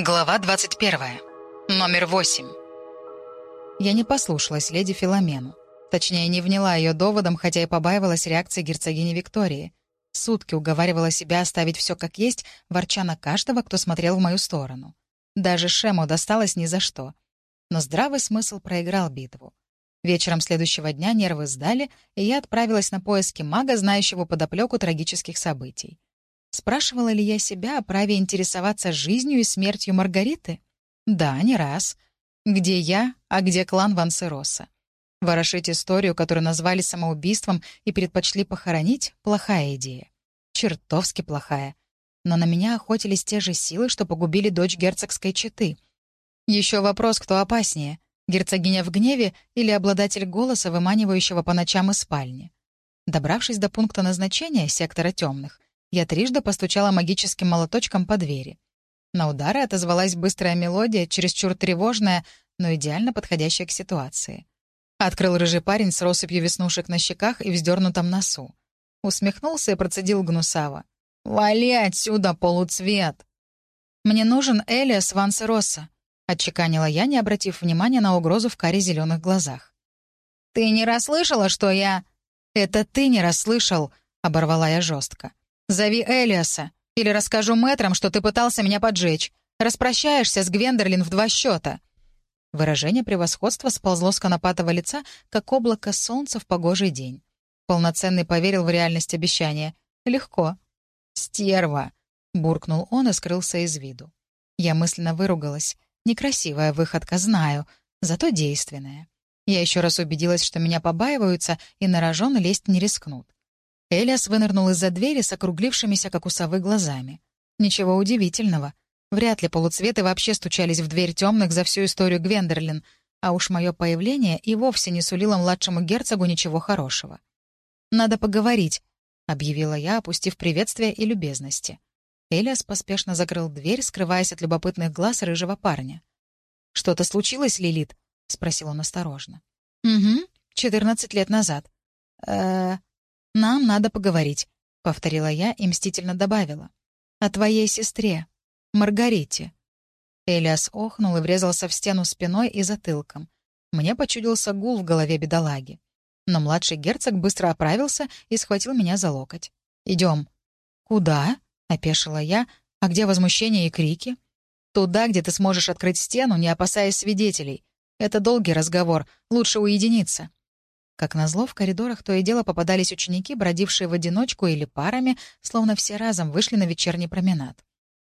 Глава 21. Номер 8. Я не послушалась леди Филомену. Точнее, не вняла ее доводом, хотя и побаивалась реакции герцогини Виктории. Сутки уговаривала себя оставить все как есть, ворча на каждого, кто смотрел в мою сторону. Даже Шему досталось ни за что. Но здравый смысл проиграл битву. Вечером следующего дня нервы сдали, и я отправилась на поиски мага, знающего подоплеку трагических событий. Спрашивала ли я себя о праве интересоваться жизнью и смертью Маргариты? Да, не раз. Где я, а где клан Вансероса? Ворошить историю, которую назвали самоубийством и предпочли похоронить — плохая идея. Чертовски плохая. Но на меня охотились те же силы, что погубили дочь герцогской четы. Еще вопрос, кто опаснее — герцогиня в гневе или обладатель голоса, выманивающего по ночам из спальни. Добравшись до пункта назначения, сектора темных, я трижды постучала магическим молоточком по двери. На удары отозвалась быстрая мелодия, чересчур тревожная, но идеально подходящая к ситуации. Открыл рыжий парень с россыпью веснушек на щеках и вздернутом носу. Усмехнулся и процедил гнусаво. «Вали отсюда, полуцвет!» «Мне нужен Элиас Вансероса», — отчеканила я, не обратив внимания на угрозу в каре зеленых глазах. «Ты не расслышала, что я...» «Это ты не расслышал», — оборвала я жестко. «Зови Элиаса, или расскажу мэтрам, что ты пытался меня поджечь. Распрощаешься с Гвендерлин в два счета». Выражение превосходства сползло с конопатого лица, как облако солнца в погожий день. Полноценный поверил в реальность обещания. «Легко». «Стерва!» — буркнул он и скрылся из виду. Я мысленно выругалась. Некрасивая выходка, знаю, зато действенная. Я еще раз убедилась, что меня побаиваются, и на рожон лезть не рискнут. Элиас вынырнул из-за двери с округлившимися, как у совы, глазами. Ничего удивительного. Вряд ли полуцветы вообще стучались в дверь темных за всю историю Гвендерлин, а уж мое появление и вовсе не сулило младшему герцогу ничего хорошего. «Надо поговорить», — объявила я, опустив приветствие и любезности. Элиас поспешно закрыл дверь, скрываясь от любопытных глаз рыжего парня. «Что-то случилось, Лилит?» — спросил он осторожно. «Угу, четырнадцать лет назад». «Э-э...» «Нам надо поговорить», — повторила я и мстительно добавила. «О твоей сестре, Маргарите». Элиас охнул и врезался в стену спиной и затылком. Мне почудился гул в голове бедолаги. Но младший герцог быстро оправился и схватил меня за локоть. «Идем». «Куда?» — опешила я. «А где возмущение и крики?» «Туда, где ты сможешь открыть стену, не опасаясь свидетелей. Это долгий разговор, лучше уединиться». Как назло, в коридорах то и дело попадались ученики, бродившие в одиночку или парами, словно все разом вышли на вечерний променад.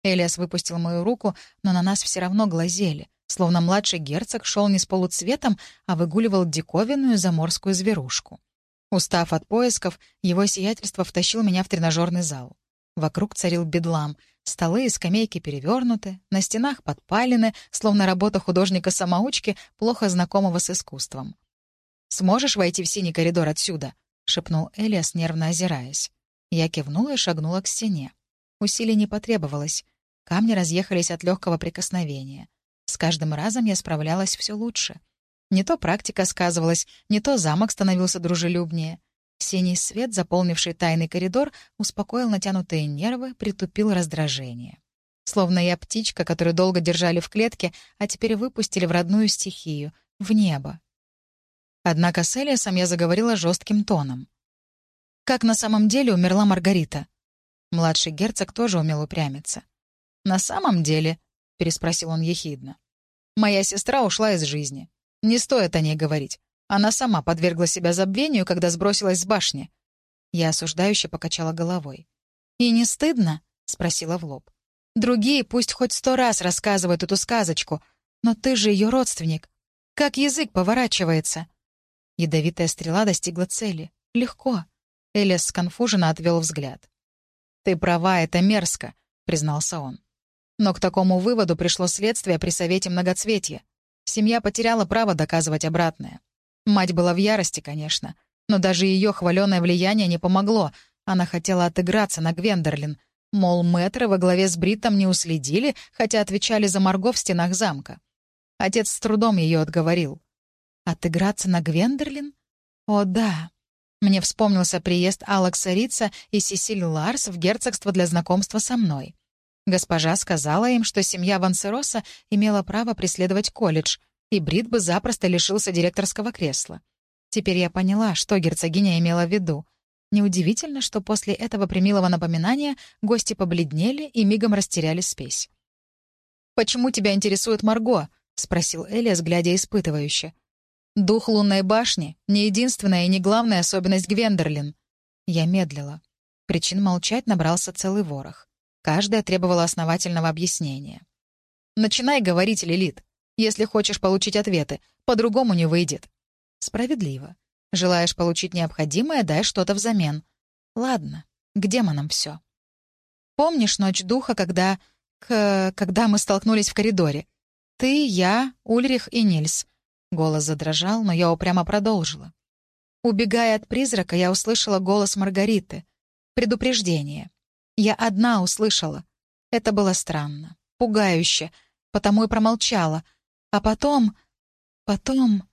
Элиас выпустил мою руку, но на нас все равно глазели, словно младший герцог шел не с полуцветом, а выгуливал диковинную заморскую зверушку. Устав от поисков, его сиятельство втащил меня в тренажерный зал. Вокруг царил бедлам. Столы и скамейки перевернуты, на стенах подпалены, словно работа художника-самоучки, плохо знакомого с искусством. «Сможешь войти в синий коридор отсюда?» — шепнул Элиас, нервно озираясь. Я кивнула и шагнула к стене. Усилий не потребовалось. Камни разъехались от легкого прикосновения. С каждым разом я справлялась все лучше. Не то практика сказывалась, не то замок становился дружелюбнее. Синий свет, заполнивший тайный коридор, успокоил натянутые нервы, притупил раздражение. Словно я птичка, которую долго держали в клетке, а теперь выпустили в родную стихию, в небо, Однако с Элиасом я заговорила жестким тоном. «Как на самом деле умерла Маргарита?» Младший герцог тоже умел упрямиться. «На самом деле?» — переспросил он ехидно. «Моя сестра ушла из жизни. Не стоит о ней говорить. Она сама подвергла себя забвению, когда сбросилась с башни». Я осуждающе покачала головой. «И не стыдно?» — спросила в лоб. «Другие пусть хоть сто раз рассказывают эту сказочку, но ты же ее родственник. Как язык поворачивается?» Ядовитая стрела достигла цели. Легко. Элиас сконфуженно отвел взгляд. «Ты права, это мерзко», — признался он. Но к такому выводу пришло следствие при Совете Многоцветия. Семья потеряла право доказывать обратное. Мать была в ярости, конечно, но даже ее хваленое влияние не помогло. Она хотела отыграться на Гвендерлин. Мол, мэтры во главе с Бриттом не уследили, хотя отвечали за Марго в стенах замка. Отец с трудом ее отговорил. Отыграться на Гвендерлин? О, да. Мне вспомнился приезд Алекса Рица и Сесиль Ларс в герцогство для знакомства со мной. Госпожа сказала им, что семья Вансероса имела право преследовать колледж, и Брит бы запросто лишился директорского кресла. Теперь я поняла, что герцогиня имела в виду. Неудивительно, что после этого примилого напоминания гости побледнели и мигом растеряли спесь. «Почему тебя интересует Марго?» — спросил Элиас, глядя испытывающе. «Дух лунной башни — не единственная и не главная особенность Гвендерлин». Я медлила. Причин молчать набрался целый ворох. Каждая требовала основательного объяснения. «Начинай говорить, Лилит. Если хочешь получить ответы, по-другому не выйдет». «Справедливо. Желаешь получить необходимое, дай что-то взамен. Ладно, к демонам все. Помнишь ночь духа, когда... К... когда мы столкнулись в коридоре? Ты, я, Ульрих и Нильс. Голос задрожал, но я упрямо продолжила. Убегая от призрака, я услышала голос Маргариты. Предупреждение. Я одна услышала. Это было странно, пугающе, потому и промолчала. А потом... потом...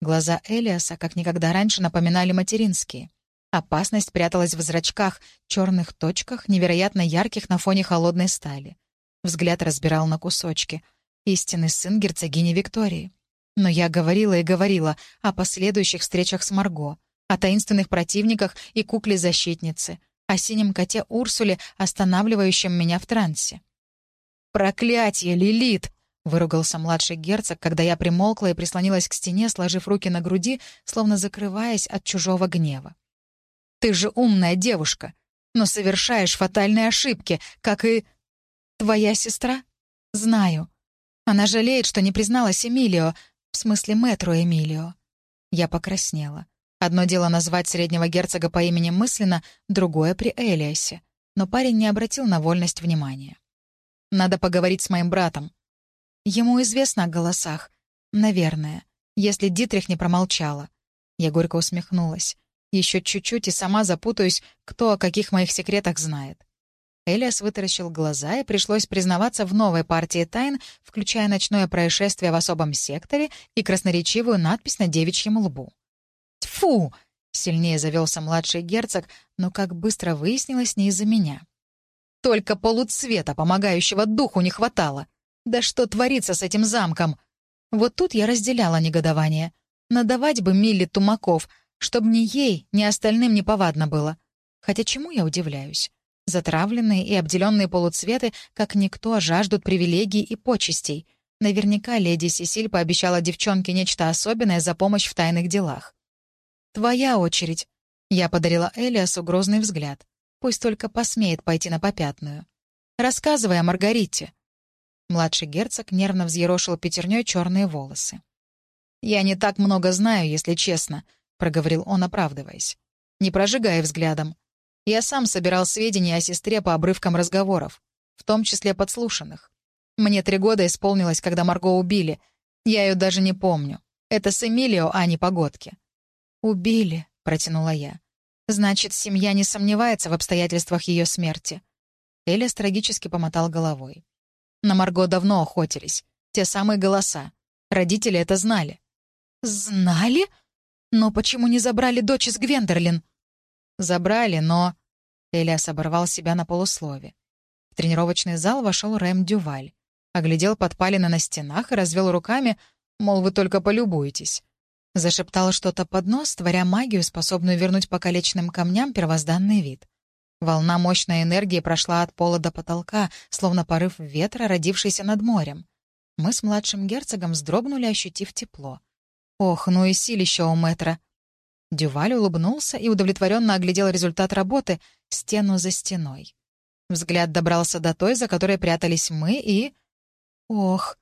Глаза Элиаса как никогда раньше напоминали материнские. Опасность пряталась в зрачках, черных точках, невероятно ярких на фоне холодной стали. Взгляд разбирал на кусочки. Истинный сын герцогини Виктории. Но я говорила и говорила о последующих встречах с Марго, о таинственных противниках и кукле-защитнице, о синем коте Урсуле, останавливающем меня в трансе. «Проклятье, Лилит!» — выругался младший герцог, когда я примолкла и прислонилась к стене, сложив руки на груди, словно закрываясь от чужого гнева. «Ты же умная девушка, но совершаешь фатальные ошибки, как и... твоя сестра? Знаю. Она жалеет, что не призналась Эмилио, в смысле мэтру Эмилио». Я покраснела. Одно дело назвать среднего герцога по имени мысленно, другое — при Элиасе. Но парень не обратил на вольность внимания. «Надо поговорить с моим братом», Ему известно о голосах. Наверное. Если Дитрих не промолчала. Я горько усмехнулась. Еще чуть-чуть и сама запутаюсь, кто о каких моих секретах знает. Элиас вытаращил глаза, и пришлось признаваться в новой партии тайн, включая ночное происшествие в особом секторе и красноречивую надпись на девичьем лбу. «Тьфу!» — сильнее завелся младший герцог, но, как быстро выяснилось, не из-за меня. «Только полуцвета, помогающего духу, не хватало. Да что творится с этим замком? Вот тут я разделяла негодование. Надавать бы Милли тумаков, чтобы ни ей, ни остальным не повадно было. Хотя чему я удивляюсь? Затравленные и обделенные полуцветы, как никто, жаждут привилегий и почестей. Наверняка леди Сесиль пообещала девчонке нечто особенное за помощь в тайных делах. «Твоя очередь». Я подарила Элиасу грозный взгляд. Пусть только посмеет пойти на попятную. «Рассказывай о Маргарите». Младший герцог нервно взъерошил пятерней черные волосы. «Я не так много знаю, если честно», — проговорил он, оправдываясь. «Не прожигая взглядом. Я сам собирал сведения о сестре по обрывкам разговоров, в том числе подслушанных. Мне три года исполнилось, когда Марго убили. Я ее даже не помню. Это с Эмилио, а не Погодки». «Убили», — протянула я. «Значит, семья не сомневается в обстоятельствах ее смерти». Элис трагически помотал головой. На Марго давно охотились. Те самые голоса. Родители это знали. «Знали? Но почему не забрали дочь из Гвендерлин?» «Забрали, но...» Элиас оборвал себя на полуслове. В тренировочный зал вошел Рэм Дюваль. Оглядел подпалины на стенах и развел руками, мол, вы только полюбуетесь. Зашептал что-то под нос, творя магию, способную вернуть покалеченным камням первозданный вид. Волна мощной энергии прошла от пола до потолка, словно порыв ветра, родившийся над морем. Мы с младшим герцогом вздрогнули, ощутив тепло. Ох, ну и силища у мэтра. Дюваль улыбнулся и удовлетворенно оглядел результат работы стену за стеной. Взгляд добрался до той, за которой прятались мы, и... Ох!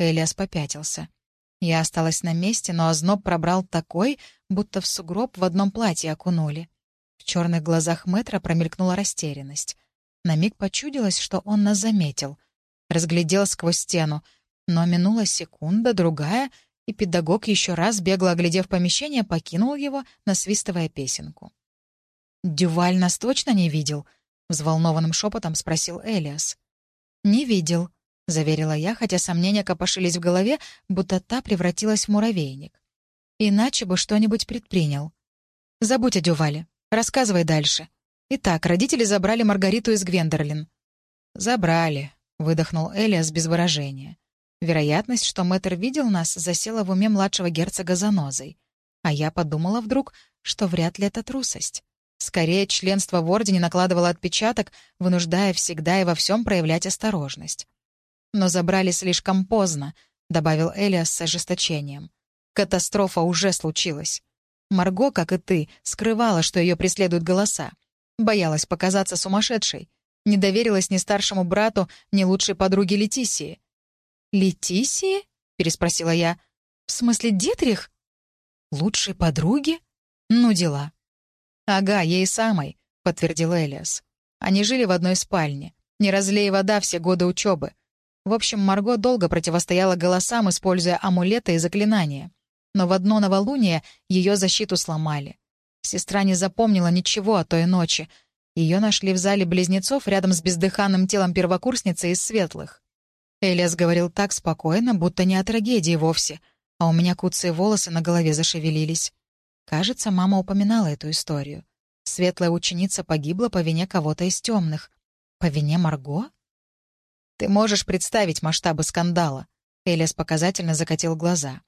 Элиас попятился. Я осталась на месте, но озноб пробрал такой, будто в сугроб в одном платье окунули. В черных глазах мэтра промелькнула растерянность. На миг почудилось, что он нас заметил. Разглядел сквозь стену. Но минула секунда, другая, и педагог, еще раз бегло оглядев помещение, покинул его, насвистывая песенку. «Дюваль нас точно не видел?» — взволнованным шепотом спросил Элиас. «Не видел», — заверила я, хотя сомнения копошились в голове, будто та превратилась в муравейник. «Иначе бы что-нибудь предпринял. Забудь о Дювале. Рассказывай дальше. Итак, родители забрали Маргариту из Гвендерлин. «Забрали», — выдохнул Элиас без выражения. Вероятность, что мэтр видел нас, засела в уме младшего герцога занозой. А я подумала вдруг, что вряд ли это трусость. Скорее, членство в Ордене накладывало отпечаток, вынуждая всегда и во всем проявлять осторожность. «Но забрали слишком поздно», — добавил Элиас с ожесточением. «Катастрофа уже случилась. Марго, как и ты, скрывала, что ее преследуют голоса. Боялась показаться сумасшедшей. Не доверилась ни старшему брату, ни лучшей подруге Летисии. «Летисии?» — переспросила я. «В смысле Дитрих?» «Лучшей подруги? Ну, дела». «Ага, ей самой», — подтвердил Элиас. «Они жили в одной спальне. Не разлей вода все годы учебы. В общем, Марго долго противостояла голосам, используя амулеты и заклинания. Но в одно новолуние ее защиту сломали. Сестра не запомнила ничего о той ночи. Ее нашли в зале близнецов рядом с бездыханным телом первокурсницы из светлых. Элиас говорил так спокойно, будто не о трагедии вовсе, а у меня куцые волосы на голове зашевелились. Кажется, мама упоминала эту историю. Светлая ученица погибла по вине кого-то из темных. По вине Марго? Ты можешь представить масштабы скандала. Элиас показательно закатил глаза.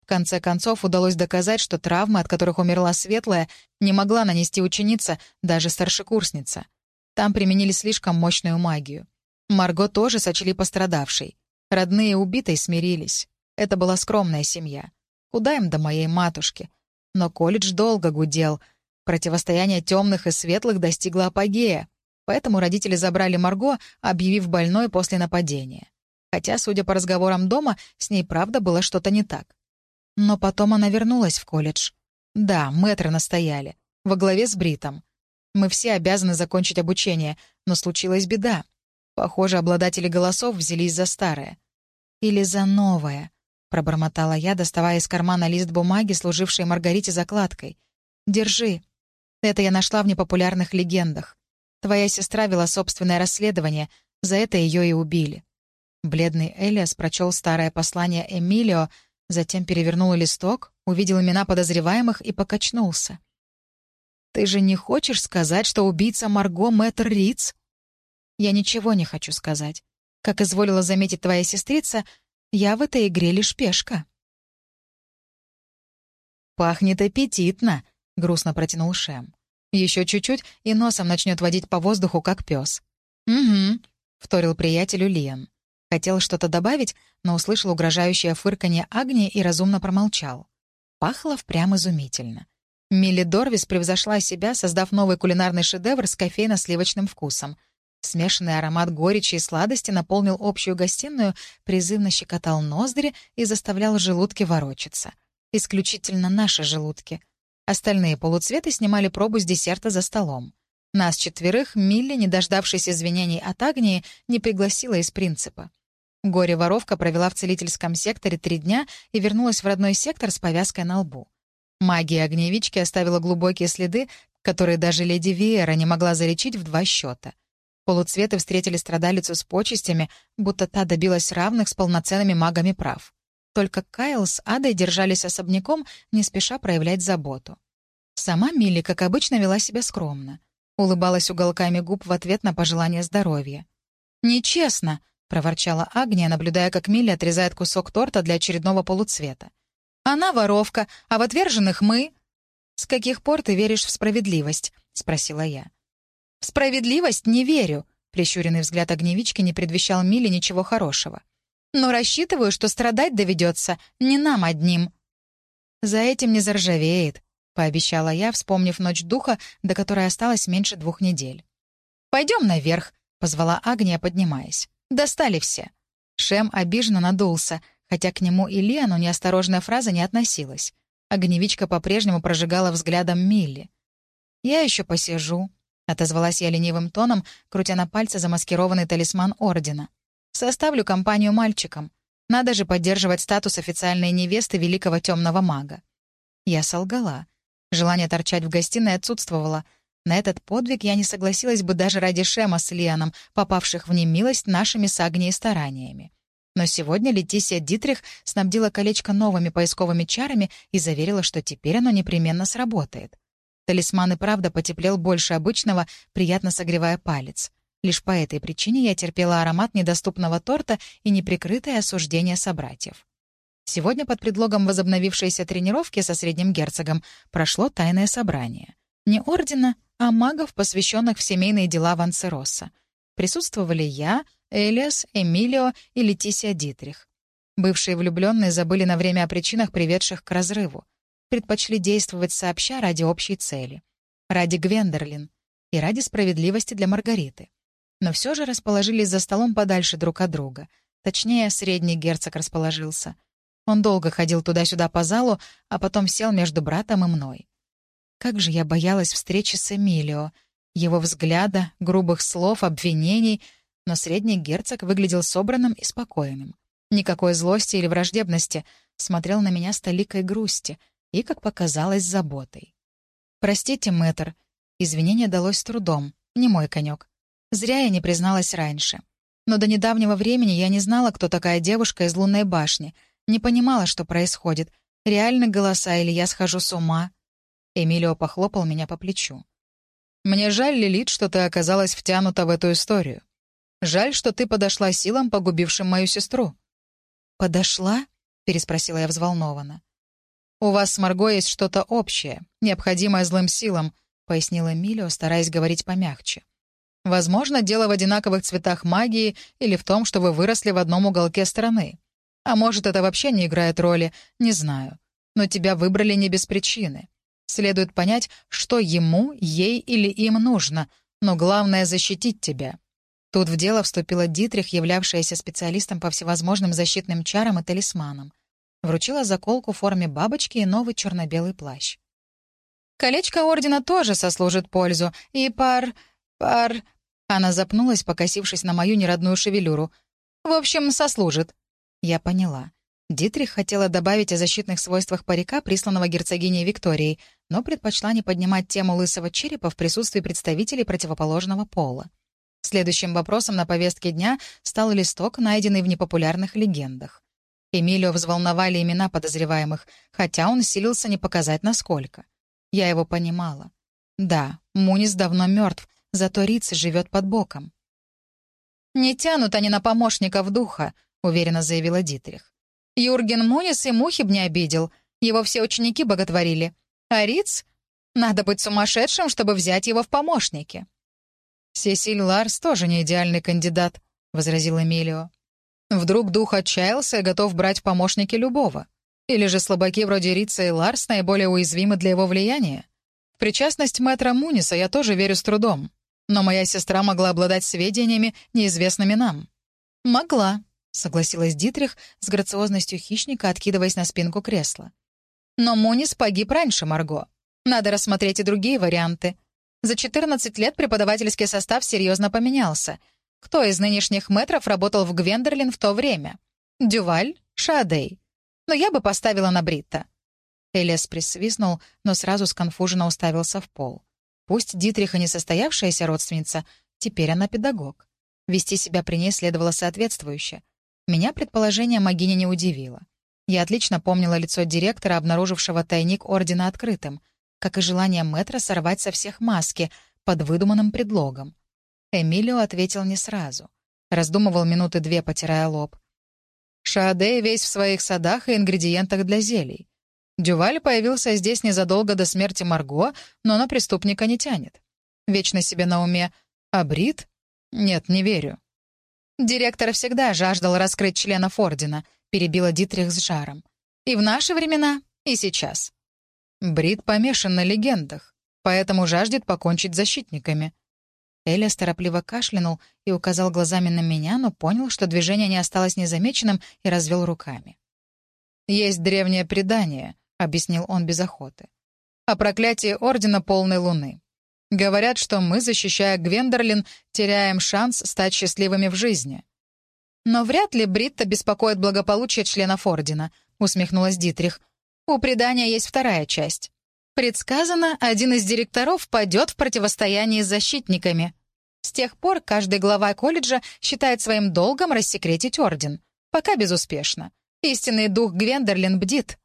В конце концов, удалось доказать, что травмы, от которых умерла Светлая, не могла нанести ученица, даже старшекурсница. Там применили слишком мощную магию. Марго тоже сочли пострадавшей. Родные убитой смирились. Это была скромная семья. Куда им до моей матушки? Но колледж долго гудел. Противостояние темных и светлых достигло апогея. Поэтому родители забрали Марго, объявив больной после нападения. Хотя, судя по разговорам дома, с ней правда было что-то не так. Но потом она вернулась в колледж. Да, мэтры настояли. Во главе с Бритом. Мы все обязаны закончить обучение, но случилась беда. Похоже, обладатели голосов взялись за старое. Или за новое, пробормотала я, доставая из кармана лист бумаги, служивший Маргарите закладкой. «Держи. Это я нашла в непопулярных легендах. Твоя сестра вела собственное расследование, за это ее и убили». Бледный Элиас прочел старое послание Эмилио, затем перевернул листок, увидел имена подозреваемых и покачнулся. «Ты же не хочешь сказать, что убийца Марго Мэтр Риц?» Я ничего не хочу сказать. Как изволила заметить твоя сестрица, я в этой игре лишь пешка». «Пахнет аппетитно», — грустно протянул Шем. Еще чуть-чуть, и носом начнет водить по воздуху, как пес. «Угу», — вторил приятелю Лиан. Хотел что-то добавить, но услышал угрожающее фырканье Агнии и разумно промолчал. Пахло впрямь изумительно. Милли Дорвис превзошла себя, создав новый кулинарный шедевр с кофейно-сливочным вкусом — Смешанный аромат горечи и сладости наполнил общую гостиную, призывно щекотал ноздри и заставлял желудки ворочаться. Исключительно наши желудки. Остальные полуцветы снимали пробу с десерта за столом. Нас четверых Милли, не дождавшись извинений от Агнии, не пригласила из принципа. Горе-воровка провела в целительском секторе три дня и вернулась в родной сектор с повязкой на лбу. Магия огневички оставила глубокие следы, которые даже леди Виера не могла залечить в два счета. Полуцветы встретили страдалицу с почестями, будто та добилась равных с полноценными магами прав. Только Кайл с Адой держались особняком, не спеша проявлять заботу. Сама Милли, как обычно, вела себя скромно. Улыбалась уголками губ в ответ на пожелание здоровья. «Нечестно!» — проворчала Агния, наблюдая, как Милли отрезает кусок торта для очередного полуцвета. «Она воровка, а в отверженных мы...» «С каких пор ты веришь в справедливость?» — спросила я. «В справедливость не верю», — прищуренный взгляд огневички не предвещал Миле ничего хорошего. «Но рассчитываю, что страдать доведется не нам одним». «За этим не заржавеет», — пообещала я, вспомнив ночь духа, до которой осталось меньше двух недель. «Пойдем наверх», — позвала Агния, поднимаясь. «Достали все». Шем обиженно надулся, хотя к нему и Лиану неосторожная фраза не относилась. Огневичка по-прежнему прожигала взглядом Милли. «Я еще посижу», — отозвалась я ленивым тоном, крутя на пальце замаскированный талисман Ордена. «Составлю компанию мальчикам. Надо же поддерживать статус официальной невесты великого темного мага». Я солгала. Желание торчать в гостиной отсутствовало. На этот подвиг я не согласилась бы даже ради Шема с Лианом, попавших в немилость нашими с Агнией стараниями. Но сегодня Летисия Дитрих снабдила колечко новыми поисковыми чарами и заверила, что теперь оно непременно сработает. Талисман и правда потеплел больше обычного, приятно согревая палец. Лишь по этой причине я терпела аромат недоступного торта и неприкрытое осуждение собратьев. Сегодня под предлогом возобновившейся тренировки со средним герцогом прошло тайное собрание. Не ордена, а магов, посвященных в семейные дела Вансероса. Присутствовали я, Элиас, Эмилио и Летисия Дитрих. Бывшие влюбленные забыли на время о причинах, приведших к разрыву. Предпочли действовать сообща ради общей цели. Ради Гвендерлин и ради справедливости для Маргариты. Но все же расположились за столом подальше друг от друга. Точнее, средний герцог расположился — он долго ходил туда-сюда по залу, а потом сел между братом и мной. Как же я боялась встречи с Эмилио, его взгляда, грубых слов, обвинений, но средний герцог выглядел собранным и спокойным. Никакой злости или враждебности, смотрел на меня с толикой грусти и, как показалось, заботой. «Простите, мэтр», извинение далось трудом, не мой конек. Зря я не призналась раньше. Но до недавнего времени я не знала, кто такая девушка из лунной башни — не понимала, что происходит. Реально голоса или я схожу с ума? Эмилио похлопал меня по плечу. «Мне жаль, Лилит, что ты оказалась втянута в эту историю. Жаль, что ты подошла силам, погубившим мою сестру». «Подошла?» — переспросила я взволнованно. «У вас с Марго есть что-то общее, необходимое злым силам», — пояснил Эмилио, стараясь говорить помягче. «Возможно, дело в одинаковых цветах магии или в том, что вы выросли в одном уголке страны. А может, это вообще не играет роли, не знаю. Но тебя выбрали не без причины. Следует понять, что ему, ей или им нужно, но главное — защитить тебя. Тут в дело вступила Дитрих, являвшаяся специалистом по всевозможным защитным чарам и талисманам. Вручила заколку в форме бабочки и новый черно-белый плащ. «Колечко Ордена тоже сослужит пользу, и пар... пар...» Она запнулась, покосившись на мою неродную шевелюру. «В общем, сослужит. Я поняла. Дитрих хотела добавить о защитных свойствах парика, присланного герцогиней Викторией, но предпочла не поднимать тему лысого черепа в присутствии представителей противоположного пола. Следующим вопросом на повестке дня стал листок, найденный в непопулярных легендах. Эмилио взволновали имена подозреваемых, хотя он силился не показать, насколько. Я его понимала. Да, Мунис давно мертв, зато Риц живет под боком. «Не тянут они на помощников духа», — уверенно заявила Дитрих. «Юрген Мунис и мухи б не обидел. Его все ученики боготворили. А Риц? Надо быть сумасшедшим, чтобы взять его в помощники». «Сесиль Ларс тоже не идеальный кандидат», — возразил Эмилио. «Вдруг дух отчаялся и готов брать помощники любого? Или же слабаки вроде Рица и Ларс наиболее уязвимы для его влияния? В причастность мэтра Муниса я тоже верю с трудом. Но моя сестра могла обладать сведениями, неизвестными нам». «Могла», — согласилась Дитрих с грациозностью хищника, откидываясь на спинку кресла. «Но Мунис погиб раньше, Марго. Надо рассмотреть и другие варианты. За 14 лет преподавательский состав серьезно поменялся. Кто из нынешних метров работал в Гвендерлин в то время? Дюваль? Шадей? Но я бы поставила на Бритта». Элиас присвистнул, но сразу сконфуженно уставился в пол. Пусть Дитриха не состоявшаяся родственница, теперь она педагог. Вести себя при ней следовало соответствующе. Меня предположение Магини не удивило. Я отлично помнила лицо директора, обнаружившего тайник Ордена открытым, как и желание мэтра сорвать со всех маски под выдуманным предлогом. Эмилио ответил не сразу. Раздумывал минуты две, потирая лоб. Шаадей весь в своих садах и ингредиентах для зелий. Дюваль появился здесь незадолго до смерти Марго, но на преступника не тянет. Вечно себе на уме. А Брит? Нет, не верю. «Директор всегда жаждал раскрыть членов Ордена», — перебила Дитрих с жаром. «И в наши времена, и сейчас». Брит помешан на легендах, поэтому жаждет покончить с защитниками. Элиас торопливо кашлянул и указал глазами на меня, но понял, что движение не осталось незамеченным и развел руками. «Есть древнее предание», — объяснил он без охоты, «о проклятии Ордена Полной Луны. Говорят, что мы, защищая Гвендерлин, теряем шанс стать счастливыми в жизни. Но вряд ли Бритта беспокоит благополучие членов Ордена, усмехнулась Дитрих. У предания есть вторая часть. Предсказано, один из директоров падет в противостоянии с защитниками. С тех пор каждый глава колледжа считает своим долгом рассекретить Орден. Пока безуспешно. Истинный дух Гвендерлин бдит.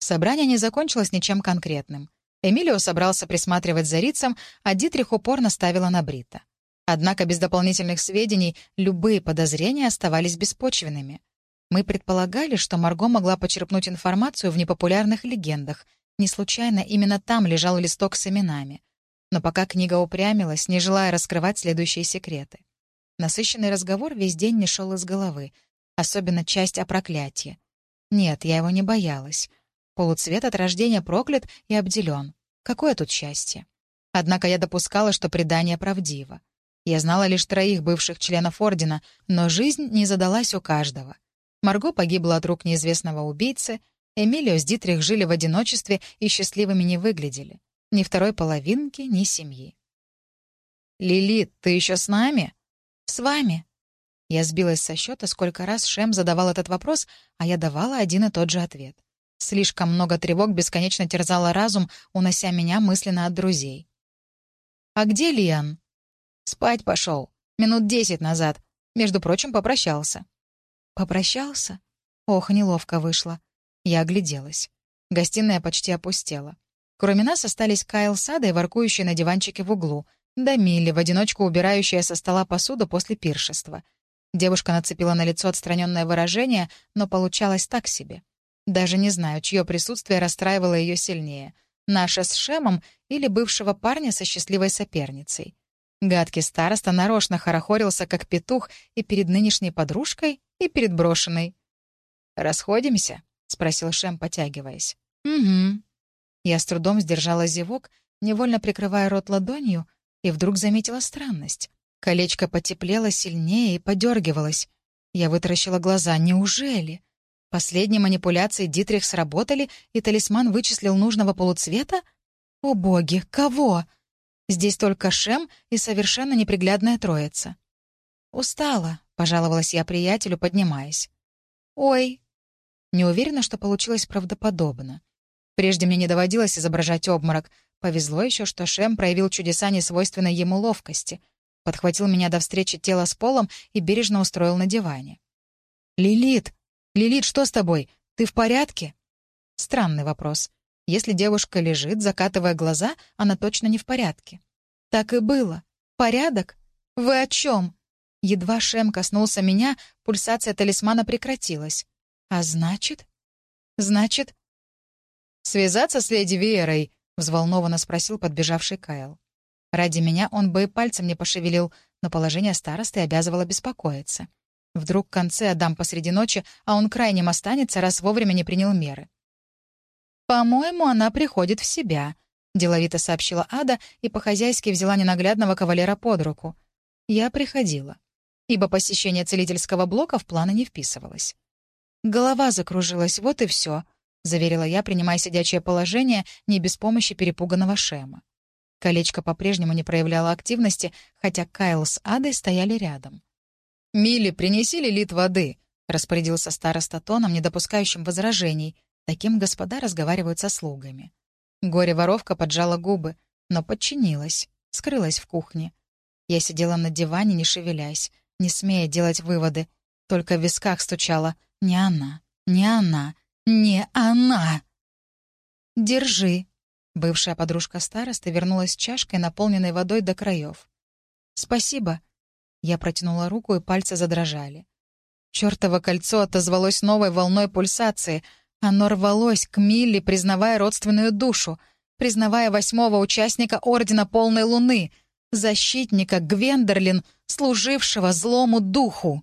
Собрание не закончилось ничем конкретным. Эмилио собрался присматривать за Рицем, а Дитрих упорно ставила на Брита. Однако без дополнительных сведений любые подозрения оставались беспочвенными. Мы предполагали, что Марго могла почерпнуть информацию в непопулярных легендах. Не случайно именно там лежал листок с именами. Но пока книга упрямилась, не желая раскрывать следующие секреты. Насыщенный разговор весь день не шел из головы, особенно часть о проклятии. Нет, я его не боялась. Полуцвет от рождения проклят и обделен. Какое тут счастье? Однако я допускала, что предание правдиво. Я знала лишь троих бывших членов Ордена, но жизнь не задалась у каждого — Марго погибла от рук неизвестного убийцы, Эмилио с Дитрих жили в одиночестве и счастливыми не выглядели. Ни второй половинки, ни семьи. «Лилит, ты еще с нами?» «С вами». Я сбилась со счета, сколько раз Шем задавал этот вопрос, а я давала один и тот же ответ. Слишком много тревог бесконечно терзало разум, унося меня мысленно от друзей. «А где Лиан?» «Спать пошел. Минут десять назад. Между прочим, попрощался». «Попрощался?» Ох, неловко вышло. Я огляделась. Гостиная почти опустела. Кроме нас остались Кайл с Адой, воркующие на диванчике в углу, да Милли, в одиночку убирающая со стола посуду после пиршества. Девушка нацепила на лицо отстраненное выражение, но получалось так себе. Даже не знаю, чье присутствие расстраивало ее сильнее — наше с Шемом или бывшего парня со счастливой соперницей. Гадкий староста нарочно хорохорился, как петух, и перед нынешней подружкой, и перед брошенной. «Расходимся?» — спросил Шем, потягиваясь. «Угу». Я с трудом сдержала зевок, невольно прикрывая рот ладонью, и вдруг заметила странность. Колечко потеплело сильнее и подергивалось. Я вытаращила глаза. «Неужели?» Последние манипуляции Дитрих сработали, и талисман вычислил нужного полуцвета? О боги, кого? Здесь только Шем и совершенно неприглядная троица. Устала, Пожаловалась я приятелю, поднимаясь. «Ой!» Не уверена, что получилось правдоподобно. Прежде мне не доводилось изображать обморок. Повезло еще, что Шем проявил чудеса несвойственной ему ловкости. Подхватил меня до встречи тела с полом и бережно устроил на диване. «Лилит! Лилит, что с тобой? Ты в порядке?» Странный вопрос. Если девушка лежит, закатывая глаза, она точно не в порядке. Так и было. Порядок? Вы о чем? Едва Шем коснулся меня, пульсация талисмана прекратилась. А значит? Значит... «Связаться с леди Веерой?» — взволнованно спросил подбежавший Кайл. Ради меня он бы и пальцем не пошевелил, но положение старосты обязывало беспокоиться. Вдруг концы отдам посреди ночи, а он крайним останется, раз вовремя не принял меры. «По-моему, она приходит в себя», — деловито сообщила Ада и по-хозяйски взяла ненаглядного кавалера под руку. «Я приходила ибо посещение целительского блока в планы не вписывалось. Голова закружилась, вот и все, заверила я, принимая сидячее положение не без помощи перепуганного Шема. Колечко по-прежнему не проявляло активности, хотя Кайл с Адой стояли рядом. «Милли, принеси лилит воды», — распорядился староста тоном, не допускающим возражений. Таким господа разговаривают со слугами. Горе-воровка поджала губы, но подчинилась, скрылась в кухне. Я сидела на диване, не шевелясь не смея делать выводы. Только в висках стучала. «Не она, не она, не она!» «Держи!» Бывшая подружка старосты вернулась с чашкой, наполненной водой до краев. «Спасибо!» Я протянула руку, и пальцы задрожали. Чёртово кольцо отозвалось новой волной пульсации. Оно рвалось к Милли, признавая родственную душу, признавая восьмого участника Ордена Полной Луны — защитника Гвендерлин, служившего злому духу.